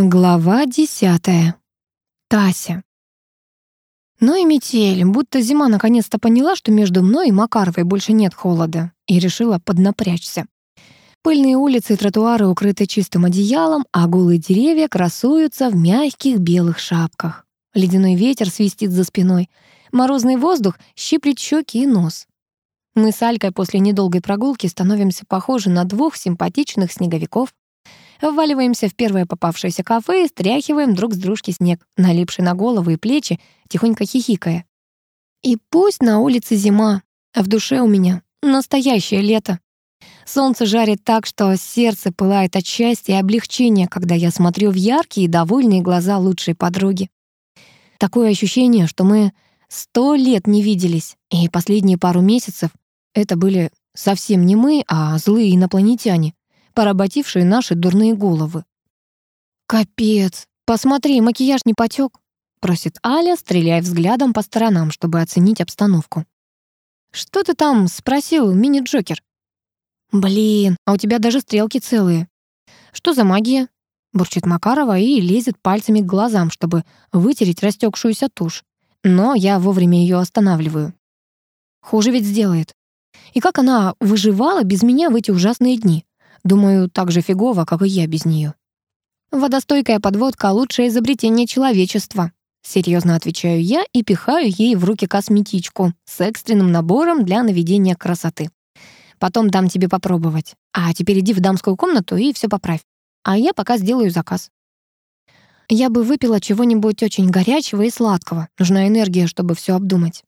Глава десятая. Тася. Ну и метель, будто зима наконец-то поняла, что между мной и Макаровой больше нет холода, и решила поднапрячься. Пыльные улицы и тротуары укрыты чистым одеялом, а голые деревья красуются в мягких белых шапках. Ледяной ветер свистит за спиной, морозный воздух щиплет щеки и нос. Мы с Алькой после недолгой прогулки становимся похожи на двух симпатичных снеговиков, Вваливаемся в первое попавшееся кафе и стряхиваем друг с дружки снег, налипший на голову и плечи, тихонько хихикая. И пусть на улице зима, а в душе у меня настоящее лето. Солнце жарит так, что сердце пылает от счастья и облегчения, когда я смотрю в яркие и довольные глаза лучшей подруги. Такое ощущение, что мы сто лет не виделись, и последние пару месяцев это были совсем не мы, а злые инопланетяне, поработившие наши дурные головы. «Капец! Посмотри, макияж не потек, просит Аля, стреляя взглядом по сторонам, чтобы оценить обстановку. «Что ты там спросил, мини-джокер?» «Блин, а у тебя даже стрелки целые». «Что за магия?» бурчит Макарова и лезет пальцами к глазам, чтобы вытереть растекшуюся тушь. Но я вовремя ее останавливаю. Хуже ведь сделает. И как она выживала без меня в эти ужасные дни? Думаю, так же фигово, как и я без нее. «Водостойкая подводка — лучшее изобретение человечества», Серьезно отвечаю я и пихаю ей в руки косметичку с экстренным набором для наведения красоты. Потом дам тебе попробовать. А теперь иди в дамскую комнату и все поправь. А я пока сделаю заказ. Я бы выпила чего-нибудь очень горячего и сладкого. Нужна энергия, чтобы все обдумать.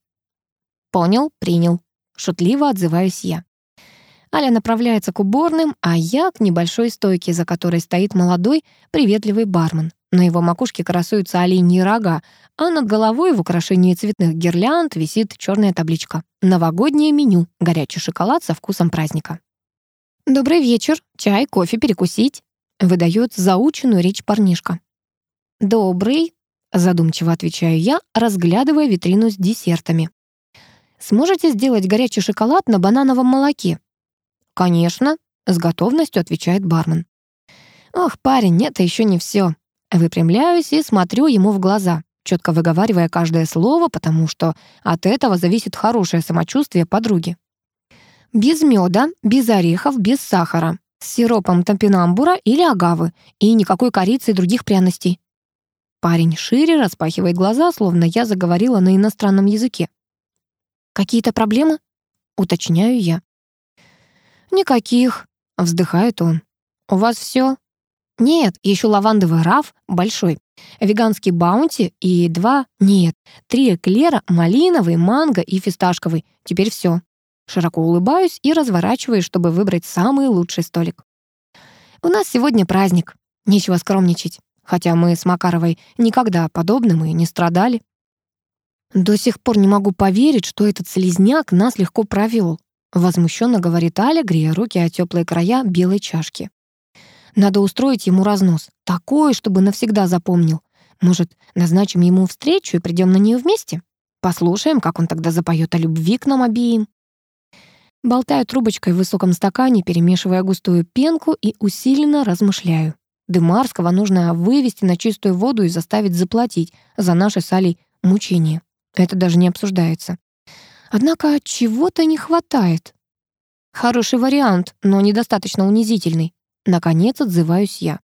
Понял, принял. Шутливо отзываюсь я. Аля направляется к уборным, а я к небольшой стойке, за которой стоит молодой, приветливый бармен. На его макушке красуются оленьи рога, а над головой в украшении цветных гирлянд висит черная табличка «Новогоднее меню. Горячий шоколад со вкусом праздника». «Добрый вечер. Чай, кофе, перекусить», — выдает заученную речь парнишка. «Добрый», — задумчиво отвечаю я, разглядывая витрину с десертами. «Сможете сделать горячий шоколад на банановом молоке?» «Конечно», — с готовностью отвечает бармен. «Ох, парень, это еще не все. Выпрямляюсь и смотрю ему в глаза, четко выговаривая каждое слово, потому что от этого зависит хорошее самочувствие подруги. Без меда, без орехов, без сахара, с сиропом топинамбура или агавы и никакой корицы и других пряностей. Парень шире распахивает глаза, словно я заговорила на иностранном языке. «Какие-то проблемы?» — уточняю я. «Никаких», — вздыхает он. «У вас все? «Нет, еще лавандовый раф большой, веганский баунти и два, нет, три эклера, малиновый, манго и фисташковый. Теперь все. Широко улыбаюсь и разворачиваюсь, чтобы выбрать самый лучший столик. «У нас сегодня праздник. Нечего скромничать. Хотя мы с Макаровой никогда подобным и не страдали. До сих пор не могу поверить, что этот слезняк нас легко провел. Возмущенно говорит Аля, грея руки о теплые края белой чашки. Надо устроить ему разнос. Такой, чтобы навсегда запомнил. Может, назначим ему встречу и придем на нее вместе? Послушаем, как он тогда запоет о любви к нам обеим. Болтаю трубочкой в высоком стакане, перемешивая густую пенку и усиленно размышляю. Дымарского нужно вывести на чистую воду и заставить заплатить за наши с Алей мучения. Это даже не обсуждается. Однако чего-то не хватает. Хороший вариант, но недостаточно унизительный. Наконец отзываюсь я.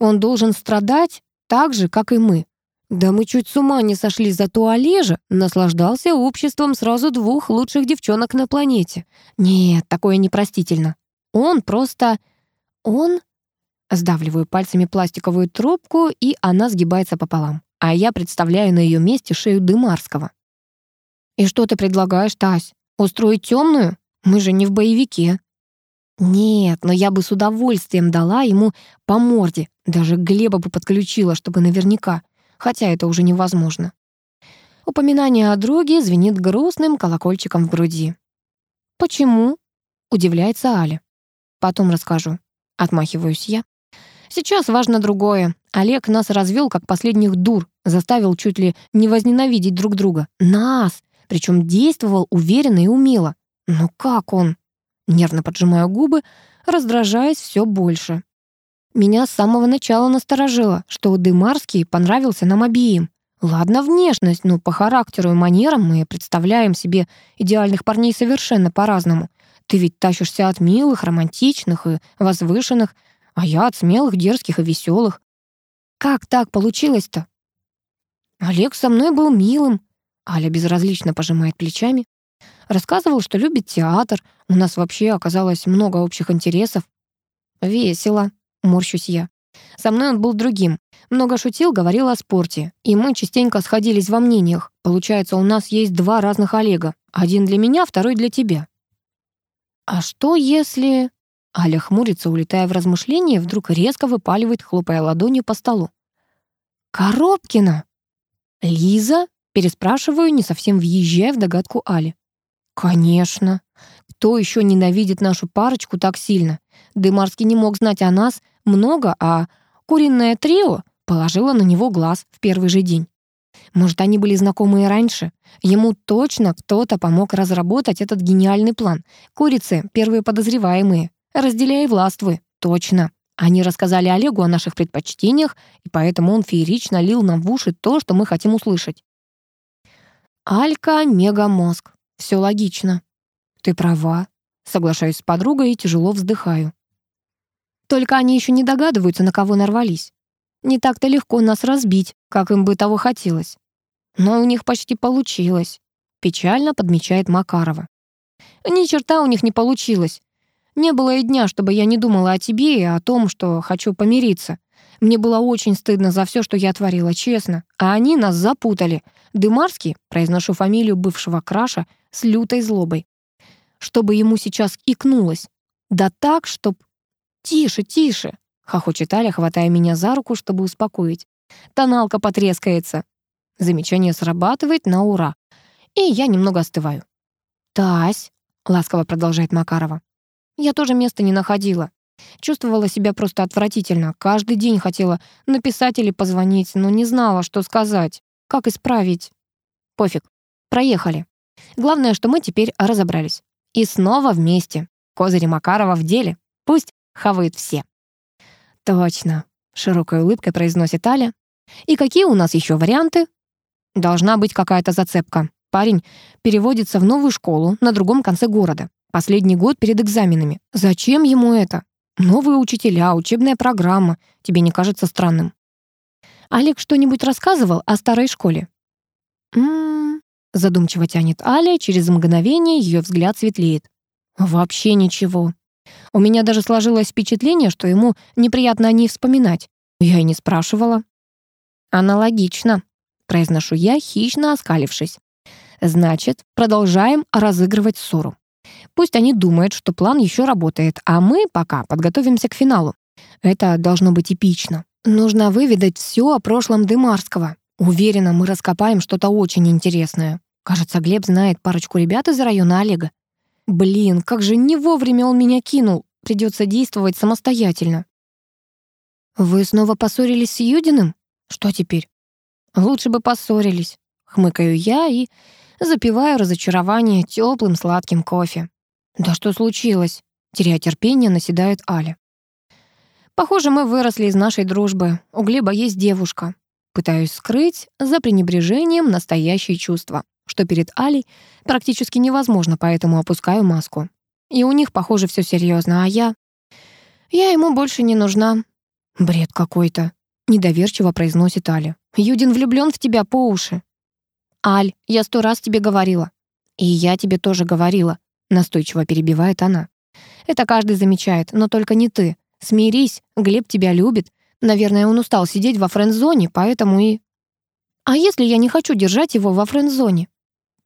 Он должен страдать так же, как и мы. Да мы чуть с ума не сошли, зато Олежа наслаждался обществом сразу двух лучших девчонок на планете. Нет, такое непростительно. Он просто... Он... Сдавливаю пальцами пластиковую трубку, и она сгибается пополам. А я представляю на ее месте шею Дымарского. «И что ты предлагаешь, Тась? Устроить темную? Мы же не в боевике». «Нет, но я бы с удовольствием дала ему по морде. Даже Глеба бы подключила, чтобы наверняка. Хотя это уже невозможно». Упоминание о друге звенит грустным колокольчиком в груди. «Почему?» — удивляется Аля. «Потом расскажу». Отмахиваюсь я. «Сейчас важно другое. Олег нас развел как последних дур, заставил чуть ли не возненавидеть друг друга. Нас! Причем действовал уверенно и умело. Но как он? Нервно поджимаю губы, раздражаясь все больше. Меня с самого начала насторожило, что Дымарский понравился нам обеим. Ладно, внешность, но по характеру и манерам мы представляем себе идеальных парней совершенно по-разному. Ты ведь тащишься от милых, романтичных и возвышенных, а я от смелых, дерзких и веселых. Как так получилось-то? Олег со мной был милым. Аля безразлично пожимает плечами. Рассказывал, что любит театр. У нас вообще оказалось много общих интересов. Весело, морщусь я. Со мной он был другим. Много шутил, говорил о спорте. И мы частенько сходились во мнениях. Получается, у нас есть два разных Олега. Один для меня, второй для тебя. А что если... Аля хмурится, улетая в размышления, вдруг резко выпаливает, хлопая ладонью по столу. «Коробкина!» «Лиза?» — переспрашиваю, не совсем въезжая в догадку Али. «Конечно. Кто еще ненавидит нашу парочку так сильно? Дымарский не мог знать о нас много, а куриное трио положило на него глаз в первый же день. Может, они были знакомы и раньше? Ему точно кто-то помог разработать этот гениальный план. Курицы — первые подозреваемые. Разделяй властвуй. Точно. Они рассказали Олегу о наших предпочтениях, и поэтому он феерично лил нам в уши то, что мы хотим услышать. Алька-мегамозг. Все логично. Ты права. Соглашаюсь с подругой и тяжело вздыхаю. Только они еще не догадываются, на кого нарвались. Не так-то легко нас разбить, как им бы того хотелось. Но у них почти получилось. Печально подмечает Макарова. Ни черта у них не получилось. Не было и дня, чтобы я не думала о тебе и о том, что хочу помириться. Мне было очень стыдно за все, что я творила, честно. А они нас запутали. Дымарский, произношу фамилию бывшего краша, с лютой злобой. Чтобы ему сейчас икнулось. Да так, чтоб «Тише, тише!» — хохочет Аля, хватая меня за руку, чтобы успокоить. «Тоналка потрескается!» Замечание срабатывает на ура. И я немного остываю. «Тась!» — ласково продолжает Макарова. «Я тоже места не находила. Чувствовала себя просто отвратительно. Каждый день хотела написать или позвонить, но не знала, что сказать. Как исправить? Пофиг. Проехали. Главное, что мы теперь разобрались. И снова вместе. Козыри Макарова в деле. Пусть хавают все. Точно, широкой улыбкой произносит Аля. И какие у нас еще варианты? Должна быть какая-то зацепка. Парень переводится в новую школу на другом конце города. Последний год перед экзаменами. Зачем ему это? Новые учителя, учебная программа. Тебе не кажется странным? Олег что-нибудь рассказывал о старой школе? М-м, задумчиво тянет Аля, через мгновение ее взгляд светлеет. Вообще ничего. У меня даже сложилось впечатление, что ему неприятно о ней вспоминать. Я и не спрашивала. «Аналогично», — произношу я, хищно оскалившись. «Значит, продолжаем разыгрывать ссору. Пусть они думают, что план еще работает, а мы пока подготовимся к финалу. Это должно быть эпично. Нужно выведать все о прошлом Дымарского. Уверена, мы раскопаем что-то очень интересное. Кажется, Глеб знает парочку ребят из района Олега. Блин, как же не вовремя он меня кинул. Придется действовать самостоятельно. Вы снова поссорились с Юдиным? Что теперь? Лучше бы поссорились. Хмыкаю я и запиваю разочарование теплым сладким кофе. Да что случилось? Теряя терпение, наседает Аля. Похоже, мы выросли из нашей дружбы. У Глеба есть девушка. Пытаюсь скрыть за пренебрежением настоящие чувства что перед Алей практически невозможно, поэтому опускаю маску. И у них, похоже, все серьезно, а я... Я ему больше не нужна. Бред какой-то. Недоверчиво произносит Аля. Юдин влюблен в тебя по уши. Аль, я сто раз тебе говорила. И я тебе тоже говорила. Настойчиво перебивает она. Это каждый замечает, но только не ты. Смирись, Глеб тебя любит. Наверное, он устал сидеть во френд-зоне, поэтому и... А если я не хочу держать его во френд-зоне?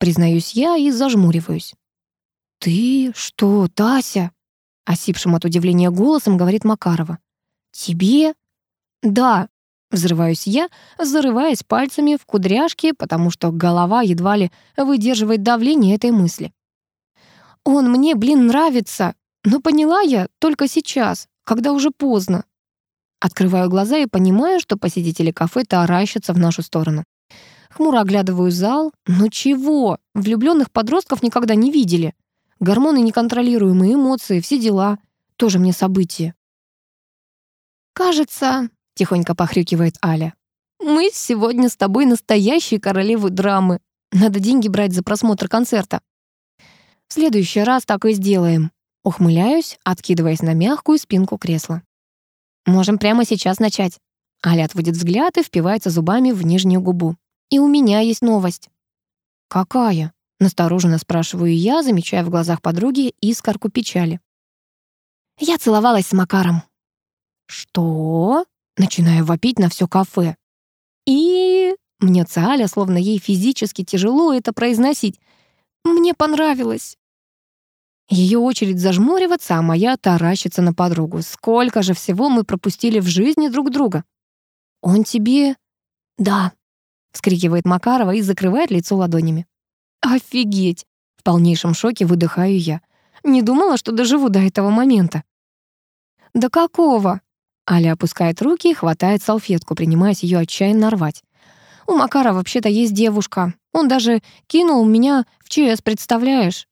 признаюсь я и зажмуриваюсь. «Ты что, Тася?» — осипшим от удивления голосом говорит Макарова. «Тебе?» «Да», — взрываюсь я, зарываясь пальцами в кудряшки, потому что голова едва ли выдерживает давление этой мысли. «Он мне, блин, нравится, но поняла я только сейчас, когда уже поздно». Открываю глаза и понимаю, что посетители кафе таращатся в нашу сторону. Хмуро оглядываю зал. Ну чего? Влюбленных подростков никогда не видели. Гормоны неконтролируемые, эмоции, все дела. Тоже мне событие. «Кажется», — тихонько похрюкивает Аля, «мы сегодня с тобой настоящие королевы драмы. Надо деньги брать за просмотр концерта». «В следующий раз так и сделаем», — ухмыляюсь, откидываясь на мягкую спинку кресла. «Можем прямо сейчас начать». Аля отводит взгляд и впивается зубами в нижнюю губу. «И у меня есть новость». «Какая?» — настороженно спрашиваю я, замечая в глазах подруги искорку печали. «Я целовалась с Макаром». «Что?» — начинаю вопить на все кафе. «И...» — мнется Аля, словно ей физически тяжело это произносить. «Мне понравилось». Ее очередь зажмуриваться, а моя таращится на подругу. Сколько же всего мы пропустили в жизни друг друга. «Он тебе...» «Да», — вскрикивает Макарова и закрывает лицо ладонями. «Офигеть!» — в полнейшем шоке выдыхаю я. Не думала, что доживу до этого момента. «Да какого?» Аля опускает руки и хватает салфетку, принимаясь ее отчаянно рвать. «У Макара вообще-то есть девушка. Он даже кинул меня в ЧС, представляешь?»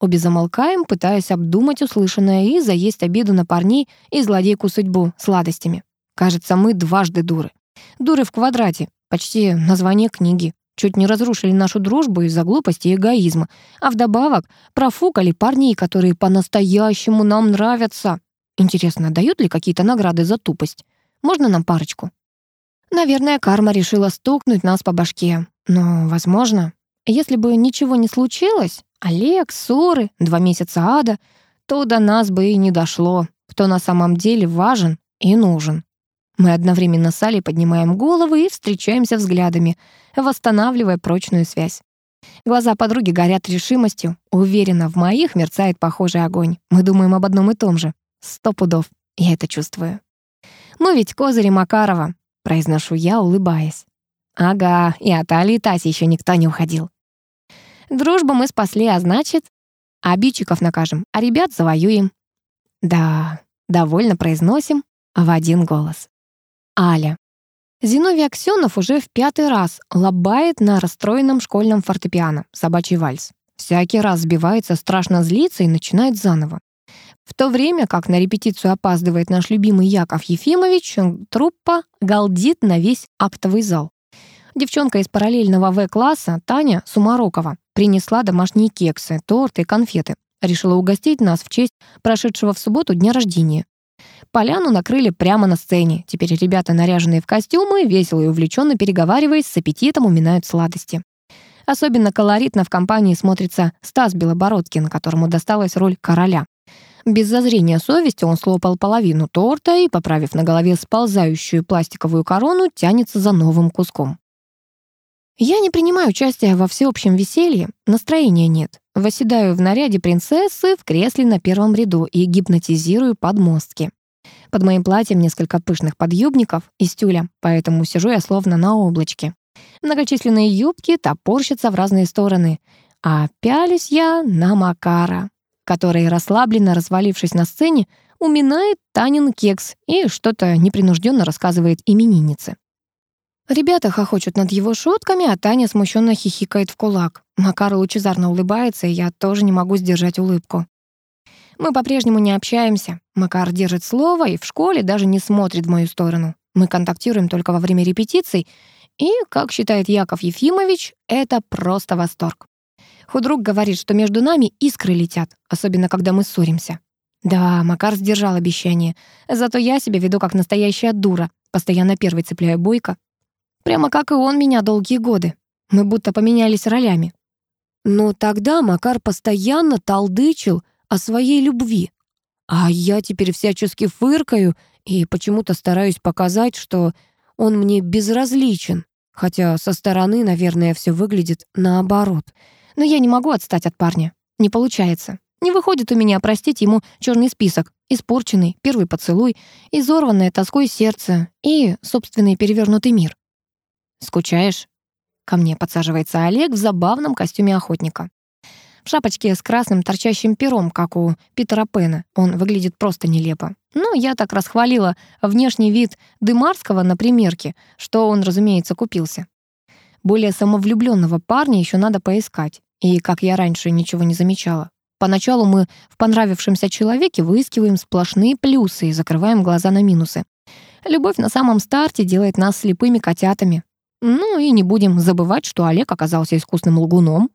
Обе замолкаем, пытаясь обдумать услышанное и заесть обиду на парней и злодейку судьбу сладостями. Кажется, мы дважды дуры. Дуры в квадрате, почти название книги. Чуть не разрушили нашу дружбу из-за глупости и эгоизма. А вдобавок профукали парней, которые по-настоящему нам нравятся. Интересно, дают ли какие-то награды за тупость? Можно нам парочку? Наверное, карма решила стукнуть нас по башке. Но, возможно, если бы ничего не случилось, Олег, ссоры, два месяца ада, то до нас бы и не дошло, кто на самом деле важен и нужен. Мы одновременно с Алей поднимаем головы и встречаемся взглядами, восстанавливая прочную связь. Глаза подруги горят решимостью. Уверена, в моих мерцает похожий огонь. Мы думаем об одном и том же. Сто пудов. Я это чувствую. «Мы ведь козыри Макарова», — произношу я, улыбаясь. «Ага, и от Али и Таси еще никто не уходил». Дружбу мы спасли, а значит, обидчиков накажем, а ребят завоюем. Да, довольно произносим в один голос. Аля. Зиновий Аксенов уже в пятый раз лобает на расстроенном школьном фортепиано «Собачий вальс». Всякий раз сбивается, страшно злится и начинает заново. В то время как на репетицию опаздывает наш любимый Яков Ефимович, труппа галдит на весь актовый зал. Девчонка из параллельного В-класса, Таня Сумарокова, принесла домашние кексы, торты и конфеты. Решила угостить нас в честь прошедшего в субботу дня рождения. Поляну накрыли прямо на сцене. Теперь ребята, наряженные в костюмы, весело и увлеченно переговариваясь, с аппетитом уминают сладости. Особенно колоритно в компании смотрится Стас Белобородкин, которому досталась роль короля. Без зазрения совести он слопал половину торта и, поправив на голове сползающую пластиковую корону, тянется за новым куском. Я не принимаю участия во всеобщем веселье, настроения нет. Восседаю в наряде принцессы в кресле на первом ряду и гипнотизирую подмостки. Под моим платьем несколько пышных подъюбников из тюля, поэтому сижу я словно на облачке. Многочисленные юбки топорщатся в разные стороны, а пялюсь я на Макара, который, расслабленно развалившись на сцене, уминает Танин кекс и что-то непринужденно рассказывает имениннице. Ребята хохочут над его шутками, а Таня смущенно хихикает в кулак. Макар лучезарно улыбается, и я тоже не могу сдержать улыбку. Мы по-прежнему не общаемся. Макар держит слово и в школе даже не смотрит в мою сторону. Мы контактируем только во время репетиций, и, как считает Яков Ефимович, это просто восторг. Худрук говорит, что между нами искры летят, особенно когда мы ссоримся. Да, Макар сдержал обещание. Зато я себя веду как настоящая дура. Постоянно первый цепляю бойко. Прямо как и он меня долгие годы. Мы будто поменялись ролями. Но тогда Макар постоянно толдычил о своей любви. А я теперь всячески фыркаю и почему-то стараюсь показать, что он мне безразличен. Хотя со стороны, наверное, все выглядит наоборот. Но я не могу отстать от парня. Не получается. Не выходит у меня простить ему черный список, испорченный, первый поцелуй, изорванное тоской сердце и собственный перевернутый мир. «Скучаешь?» Ко мне подсаживается Олег в забавном костюме охотника. В шапочке с красным торчащим пером, как у Питера Пэна. Он выглядит просто нелепо. Ну, я так расхвалила внешний вид Дымарского на примерке, что он, разумеется, купился. Более самовлюбленного парня еще надо поискать. И, как я раньше ничего не замечала. Поначалу мы в понравившемся человеке выискиваем сплошные плюсы и закрываем глаза на минусы. Любовь на самом старте делает нас слепыми котятами. Ну и не будем забывать, что Олег оказался искусным лгуном.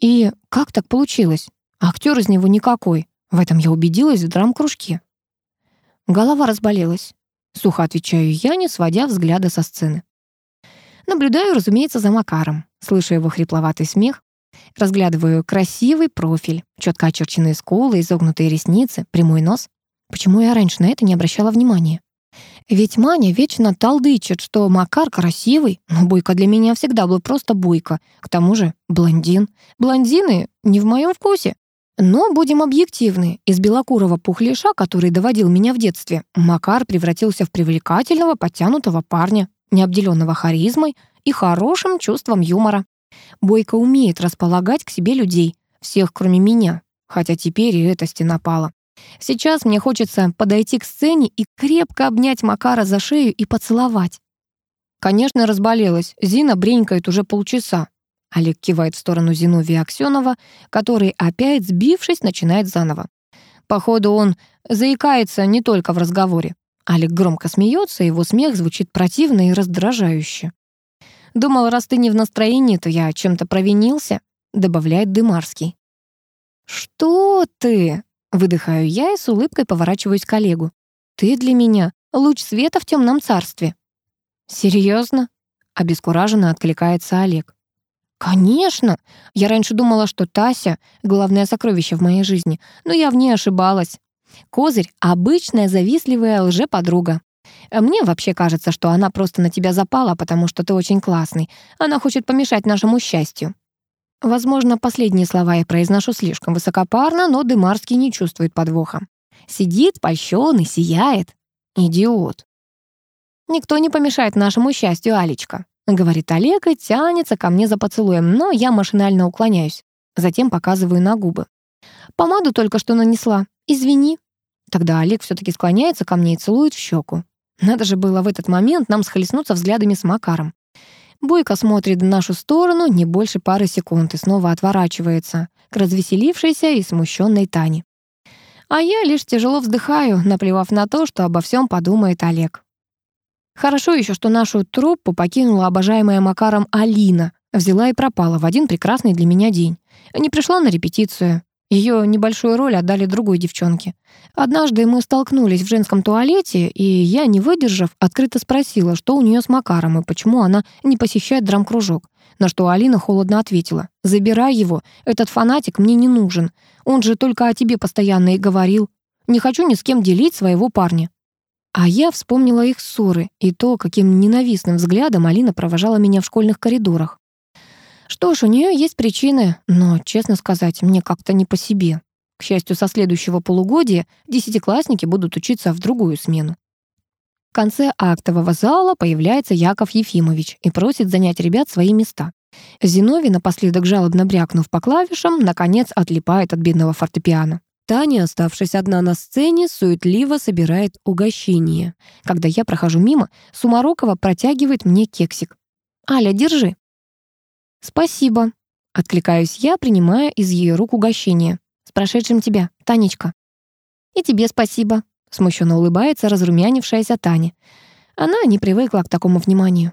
И как так получилось? Актер из него никакой. В этом я убедилась в драм-кружке. Голова разболелась. Сухо отвечаю я, не сводя взгляда со сцены. Наблюдаю, разумеется, за Макаром, слышу его хрипловатый смех, разглядываю красивый профиль, четко очерченные скулы, изогнутые ресницы, прямой нос. Почему я раньше на это не обращала внимания? Ведь Маня вечно талдычит, что Макар красивый, но Бойко для меня всегда был просто Бойко. К тому же блондин. Блондины не в моем вкусе. Но будем объективны, из белокурого пухлиша, который доводил меня в детстве, Макар превратился в привлекательного, подтянутого парня, не обделенного харизмой и хорошим чувством юмора. Бойко умеет располагать к себе людей, всех, кроме меня, хотя теперь и эта стена пала. Сейчас мне хочется подойти к сцене и крепко обнять Макара за шею и поцеловать. Конечно, разболелась. Зина бренькает уже полчаса. Олег кивает в сторону Зиновия Аксенова, который, опять сбившись, начинает заново. Походу, он заикается не только в разговоре. Олег громко смеется, его смех звучит противно и раздражающе. «Думал, раз ты не в настроении, то я чем-то провинился», — добавляет Дымарский. «Что ты?» — выдыхаю я и с улыбкой поворачиваюсь к Олегу. «Ты для меня луч света в темном царстве». «Серьезно?» — обескураженно откликается Олег. «Конечно! Я раньше думала, что Тася — главное сокровище в моей жизни, но я в ней ошибалась. Козырь — обычная завистливая лже-подруга. Мне вообще кажется, что она просто на тебя запала, потому что ты очень классный. Она хочет помешать нашему счастью». Возможно, последние слова я произношу слишком высокопарно, но Дымарский не чувствует подвоха. Сидит, польщён и сияет. Идиот. «Никто не помешает нашему счастью, Алечка», — говорит Олег и тянется ко мне за поцелуем, но я машинально уклоняюсь. Затем показываю на губы. «Помаду только что нанесла. Извини». Тогда Олег все таки склоняется ко мне и целует в щеку. Надо же было в этот момент нам схлестнуться взглядами с Макаром. Бойко смотрит в нашу сторону не больше пары секунд и снова отворачивается к развеселившейся и смущенной Тане. А я лишь тяжело вздыхаю, наплевав на то, что обо всем подумает Олег. Хорошо еще, что нашу труппу покинула обожаемая Макаром Алина, взяла и пропала в один прекрасный для меня день. Не пришла на репетицию. Ее небольшую роль отдали другой девчонке. Однажды мы столкнулись в женском туалете, и я, не выдержав, открыто спросила, что у нее с Макаром и почему она не посещает драм-кружок. На что Алина холодно ответила, «Забирай его, этот фанатик мне не нужен. Он же только о тебе постоянно и говорил. Не хочу ни с кем делить своего парня». А я вспомнила их ссоры и то, каким ненавистным взглядом Алина провожала меня в школьных коридорах. Что ж, у нее есть причины, но, честно сказать, мне как-то не по себе. К счастью, со следующего полугодия десятиклассники будут учиться в другую смену. В конце актового зала появляется Яков Ефимович и просит занять ребят свои места. Зиновий, напоследок жалобно брякнув по клавишам, наконец отлипает от бедного фортепиано. Таня, оставшись одна на сцене, суетливо собирает угощение. Когда я прохожу мимо, Сумарокова протягивает мне кексик. «Аля, держи». «Спасибо», — откликаюсь я, принимая из ее рук угощение. «С прошедшим тебя, Танечка». «И тебе спасибо», — смущенно улыбается разрумянившаяся Таня. Она не привыкла к такому вниманию.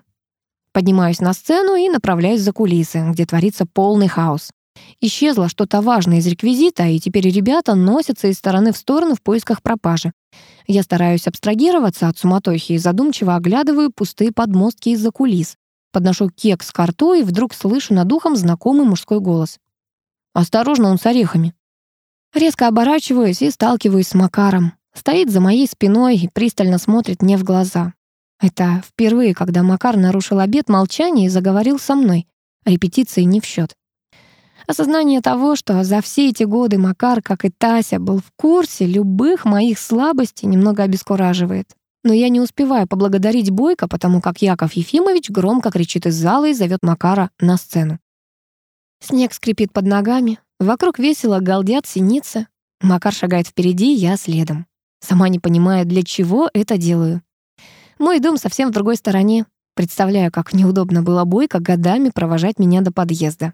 Поднимаюсь на сцену и направляюсь за кулисы, где творится полный хаос. Исчезло что-то важное из реквизита, и теперь ребята носятся из стороны в сторону в поисках пропажи. Я стараюсь абстрагироваться от суматохи и задумчиво оглядываю пустые подмостки из-за кулис. Подношу кекс к рту и вдруг слышу над ухом знакомый мужской голос. «Осторожно, он с орехами». Резко оборачиваюсь и сталкиваюсь с Макаром. Стоит за моей спиной и пристально смотрит мне в глаза. Это впервые, когда Макар нарушил обет молчания и заговорил со мной. Репетиции не в счет. Осознание того, что за все эти годы Макар, как и Тася, был в курсе любых моих слабостей, немного обескураживает. Но я не успеваю поблагодарить Бойко, потому как Яков Ефимович громко кричит из зала и зовет Макара на сцену. Снег скрипит под ногами, вокруг весело галдят синицы. Макар шагает впереди, я следом. Сама не понимаю, для чего это делаю. Мой дом совсем в другой стороне. Представляю, как неудобно было Бойко годами провожать меня до подъезда.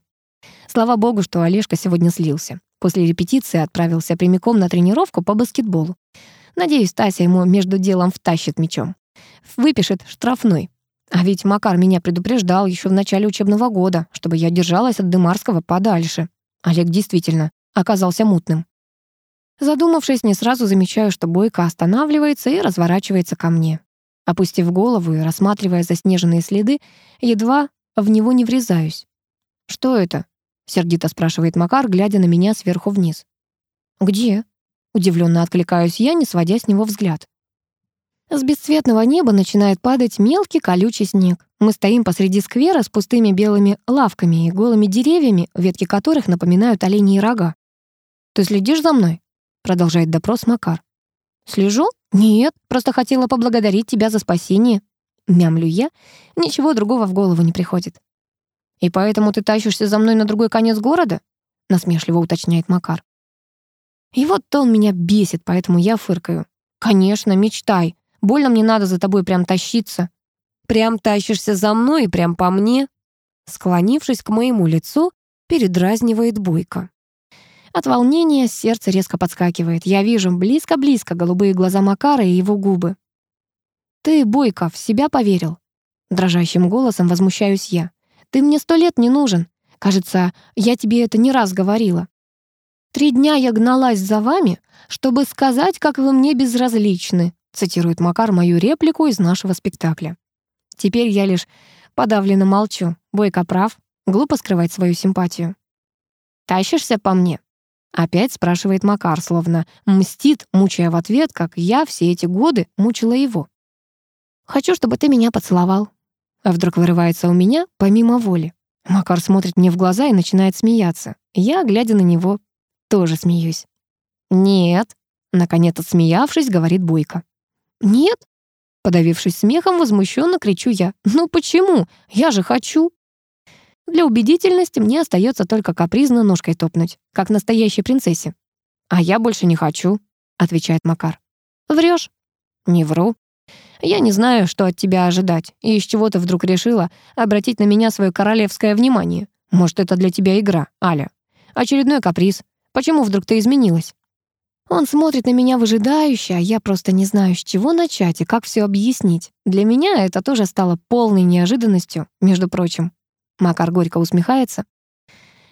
Слава богу, что Олежка сегодня слился. После репетиции отправился прямиком на тренировку по баскетболу. Надеюсь, Тася ему между делом втащит мячом. Выпишет штрафной. А ведь Макар меня предупреждал еще в начале учебного года, чтобы я держалась от Дымарского подальше. Олег действительно оказался мутным. Задумавшись, не сразу замечаю, что Бойко останавливается и разворачивается ко мне. Опустив голову и рассматривая заснеженные следы, едва в него не врезаюсь. «Что это?» — сердито спрашивает Макар, глядя на меня сверху вниз. «Где?» — удивленно откликаюсь я, не сводя с него взгляд. С бесцветного неба начинает падать мелкий колючий снег. Мы стоим посреди сквера с пустыми белыми лавками и голыми деревьями, ветки которых напоминают оленьи рога. «Ты следишь за мной?» — продолжает допрос Макар. «Слежу? Нет, просто хотела поблагодарить тебя за спасение». Мямлю я, ничего другого в голову не приходит. «И поэтому ты тащишься за мной на другой конец города?» — насмешливо уточняет Макар. И вот то он меня бесит, поэтому я фыркаю. «Конечно, мечтай. Больно мне надо за тобой прям тащиться». «Прям тащишься за мной и прям по мне?» Склонившись к моему лицу, передразнивает Бойко. От волнения сердце резко подскакивает. Я вижу близко-близко голубые глаза Макара и его губы. «Ты, Бойко, в себя поверил?» Дрожащим голосом возмущаюсь я. «Ты мне сто лет не нужен. Кажется, я тебе это не раз говорила. Три дня я гналась за вами, чтобы сказать, как вы мне безразличны», цитирует Макар мою реплику из нашего спектакля. Теперь я лишь подавленно молчу. Бойко прав, глупо скрывать свою симпатию. «Тащишься по мне?» Опять спрашивает Макар, словно мстит, мучая в ответ, как я все эти годы мучила его. «Хочу, чтобы ты меня поцеловал». А вдруг вырывается у меня помимо воли. Макар смотрит мне в глаза и начинает смеяться. Я, глядя на него, тоже смеюсь. «Нет», — наконец отсмеявшись, говорит Бойко. «Нет?» Подавившись смехом, возмущенно кричу я. «Ну почему? Я же хочу!» Для убедительности мне остается только капризно ножкой топнуть, как настоящей принцессе. «А я больше не хочу», — отвечает Макар. «Врешь?» «Не вру. Я не знаю, что от тебя ожидать, и из чего ты вдруг решила обратить на меня свое королевское внимание. Может, это для тебя игра, Аля? Очередной каприз. Почему вдруг ты изменилась?» Он смотрит на меня выжидающе, а я просто не знаю, с чего начать и как все объяснить. Для меня это тоже стало полной неожиданностью, между прочим. Макар горько усмехается.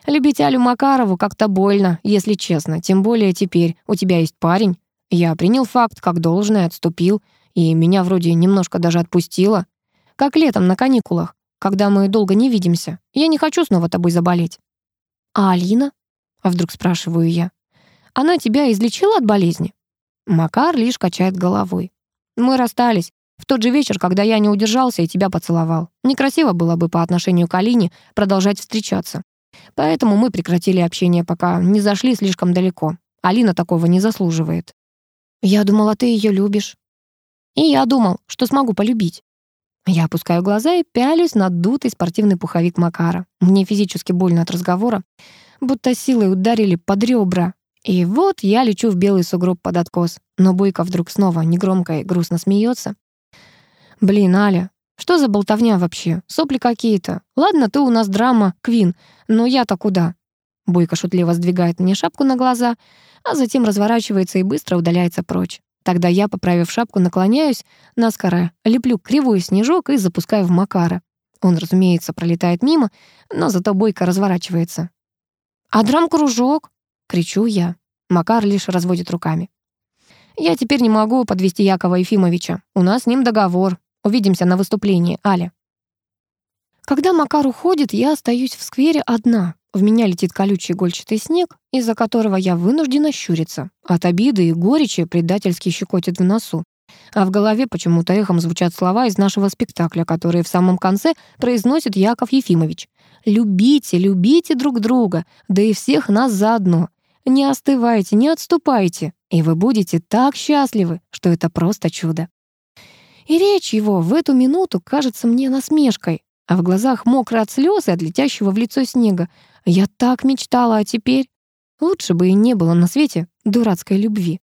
Любить Алю Макарову как-то больно, если честно. Тем более теперь у тебя есть парень. Я принял факт как должное, отступил, и меня вроде немножко даже отпустило. Как летом на каникулах, когда мы долго не видимся. Я не хочу снова тобой заболеть. А Алина? А вдруг спрашиваю я. Она тебя излечила от болезни? Макар лишь качает головой. Мы расстались. В тот же вечер, когда я не удержался и тебя поцеловал. Некрасиво было бы по отношению к Алине продолжать встречаться. Поэтому мы прекратили общение, пока не зашли слишком далеко. Алина такого не заслуживает. Я думала, ты ее любишь. И я думал, что смогу полюбить. Я опускаю глаза и пялюсь на дутый спортивный пуховик Макара. Мне физически больно от разговора будто силой ударили под ребра. И вот я лечу в белый сугроб под откос. Но Бойко вдруг снова негромко и грустно смеется. «Блин, Аля, что за болтовня вообще? Сопли какие-то. Ладно, ты у нас драма, Квин, но я-то куда?» Бойко шутливо сдвигает мне шапку на глаза, а затем разворачивается и быстро удаляется прочь. Тогда я, поправив шапку, наклоняюсь, наскоро леплю кривой снежок и запускаю в Макара. Он, разумеется, пролетает мимо, но зато Бойко разворачивается. «А драм-кружок?» — кричу я. Макар лишь разводит руками. «Я теперь не могу подвести Якова Ефимовича. У нас с ним договор. Увидимся на выступлении, Аля». Когда Макар уходит, я остаюсь в сквере одна. В меня летит колючий игольчатый снег, из-за которого я вынуждена щуриться. От обиды и горечи предательски щекотит в носу. А в голове почему-то эхом звучат слова из нашего спектакля, которые в самом конце произносит Яков Ефимович. Любите, любите друг друга, да и всех нас заодно. Не остывайте, не отступайте, и вы будете так счастливы, что это просто чудо. И речь его в эту минуту кажется мне насмешкой, а в глазах мокро от слез и от летящего в лицо снега. Я так мечтала, а теперь... Лучше бы и не было на свете дурацкой любви.